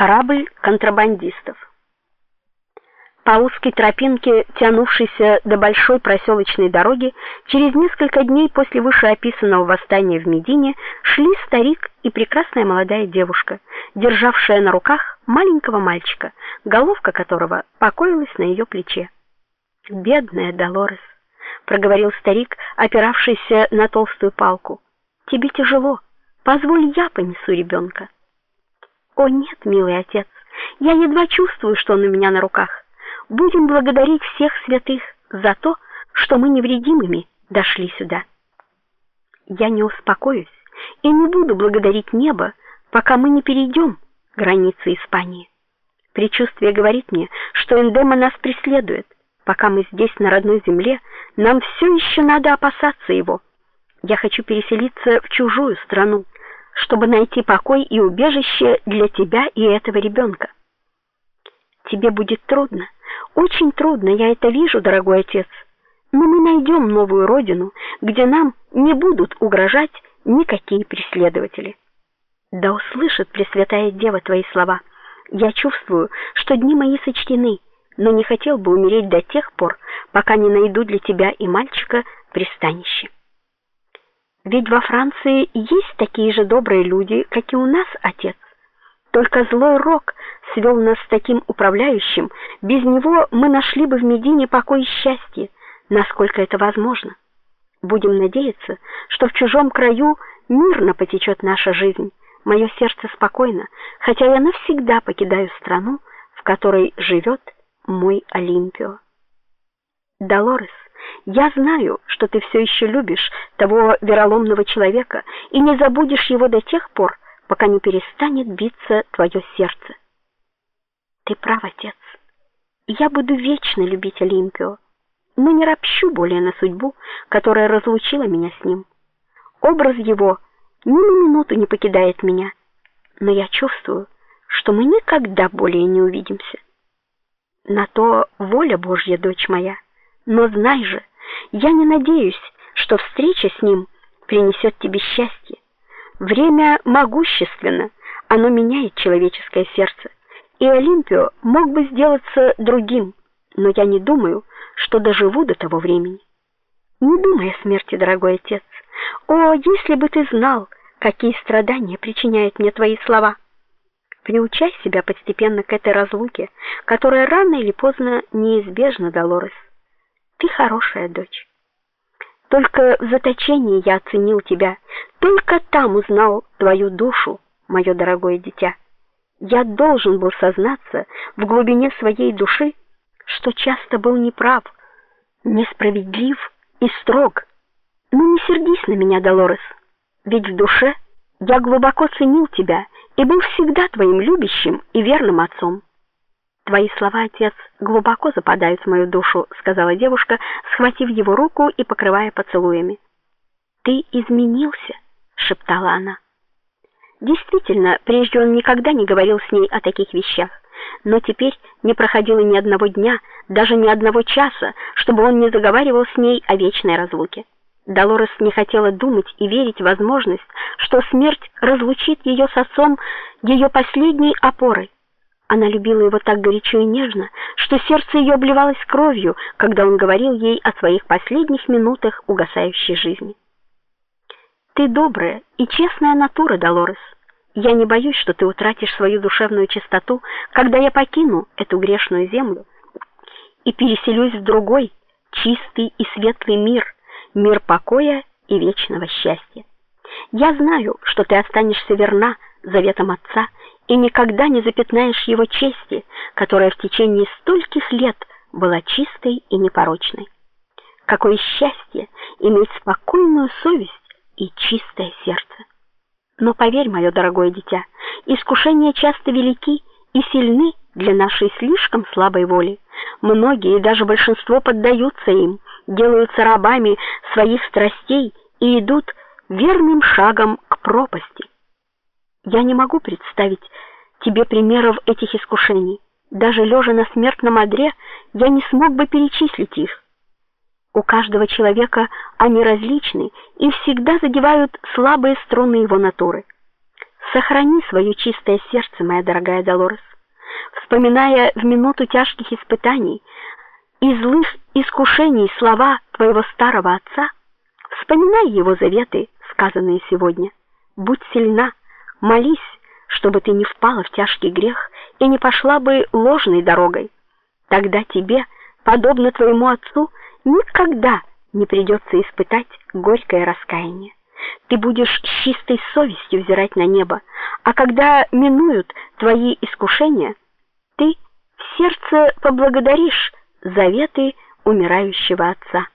Корабль контрабандистов. По узкой тропинке, тянувшейся до большой проселочной дороги, через несколько дней после вышеописанного восстания в Медине шли старик и прекрасная молодая девушка, державшая на руках маленького мальчика, головка которого покоилась на ее плече. Бедная Долорес, проговорил старик, опиравшийся на толстую палку. Тебе тяжело. Позволь я понесу ребенка». О нет, милый отец. Я едва чувствую, что он у меня на руках. Будем благодарить всех святых за то, что мы невредимыми дошли сюда. Я не успокоюсь и не буду благодарить небо, пока мы не перейдем границы Испании. Причувствие говорит мне, что эндема нас преследует. Пока мы здесь на родной земле, нам все еще надо опасаться его. Я хочу переселиться в чужую страну, чтобы найти покой и убежище для тебя и этого ребенка. Тебе будет трудно, очень трудно, я это вижу, дорогой отец. Но мы найдем новую родину, где нам не будут угрожать никакие преследователи. Да услышит Пресвятая Дева твои слова. Я чувствую, что дни мои сочтены, но не хотел бы умереть до тех пор, пока не найду для тебя и мальчика пристанище. Ведь во Франции есть такие же добрые люди, как и у нас, отец. Только злой рок свел нас с таким управляющим, без него мы нашли бы в Медине покой и счастье, насколько это возможно. Будем надеяться, что в чужом краю мирно потечет наша жизнь. Мое сердце спокойно, хотя я навсегда покидаю страну, в которой живет мой Олимпио. Долорес, я знаю, что ты все еще любишь того вероломного человека и не забудешь его до тех пор, пока не перестанет биться твое сердце. Ты прав, отец. Я буду вечно любить Олимпио, но не ропщу более на судьбу, которая разлучила меня с ним. Образ его ни на минуту не покидает меня, но я чувствую, что мы никогда более не увидимся. На то воля Божья, дочь моя. Но знай же, я не надеюсь, что встреча с ним принесет тебе счастье. Время могущественно, оно меняет человеческое сердце. И Олимпио мог бы сделаться другим, но я не думаю, что доживу до того времени. Не думай о смерти, дорогой отец. О, если бы ты знал, какие страдания причиняют мне твои слова. Приучай себя постепенно к этой разлуке, которая рано или поздно неизбежна, Долорес. Ты хорошая дочь. Только в заточении я оценил тебя, только там узнал твою душу, мое дорогое дитя. Я должен был сознаться в глубине своей души, что часто был неправ, несправедлив и строг. Но не сердись на меня, Долорес, ведь в душе я глубоко ценил тебя и был всегда твоим любящим и верным отцом. Твои слова, отец, глубоко западают в мою душу, сказала девушка, схватив его руку и покрывая поцелуями. Ты изменился, шептала она. Действительно, прежде он никогда не говорил с ней о таких вещах, но теперь не проходило ни одного дня, даже ни одного часа, чтобы он не заговаривал с ней о вечной разлуке. Долорес не хотела думать и верить в возможность, что смерть разлучит ее с отцом, ее последней опорой. Она любила его так горячо и нежно, что сердце ее обливалось кровью, когда он говорил ей о своих последних минутах угасающей жизни. Ты добрая и честная натура, Долорес. Я не боюсь, что ты утратишь свою душевную чистоту, когда я покину эту грешную землю и переселюсь в другой, чистый и светлый мир, мир покоя и вечного счастья. Я знаю, что ты останешься верна заветам отца и никогда не запятнаешь его чести, которая в течение стольких лет была чистой и непорочной. Какое счастье иметь спокойную совесть и чистое сердце. Но поверь, мое дорогое дитя, искушения часто велики и сильны для нашей слишком слабой воли. Многие, даже большинство поддаются им, делаются рабами своих страстей и идут верным шагом к пропасти. Я не могу представить тебе примеров этих искушений. Даже лежа на смертном одре, я не смог бы перечислить их. У каждого человека они различны и всегда задевают слабые струны его натуры. Сохрани свое чистое сердце, моя дорогая Долорес. Вспоминая в минуту тяжких испытаний и злых искушений слова твоего старого отца, вспоминай его заветы, сказанные сегодня. Будь сильна, молись, чтобы ты не впала в тяжкий грех и не пошла бы ложной дорогой. Тогда тебе, подобно твоему отцу, никогда не придется испытать горькое раскаяние. Ты будешь с чистой совестью взирать на небо, а когда минуют твои искушения, ты в сердце поблагодаришь заветы умирающего отца.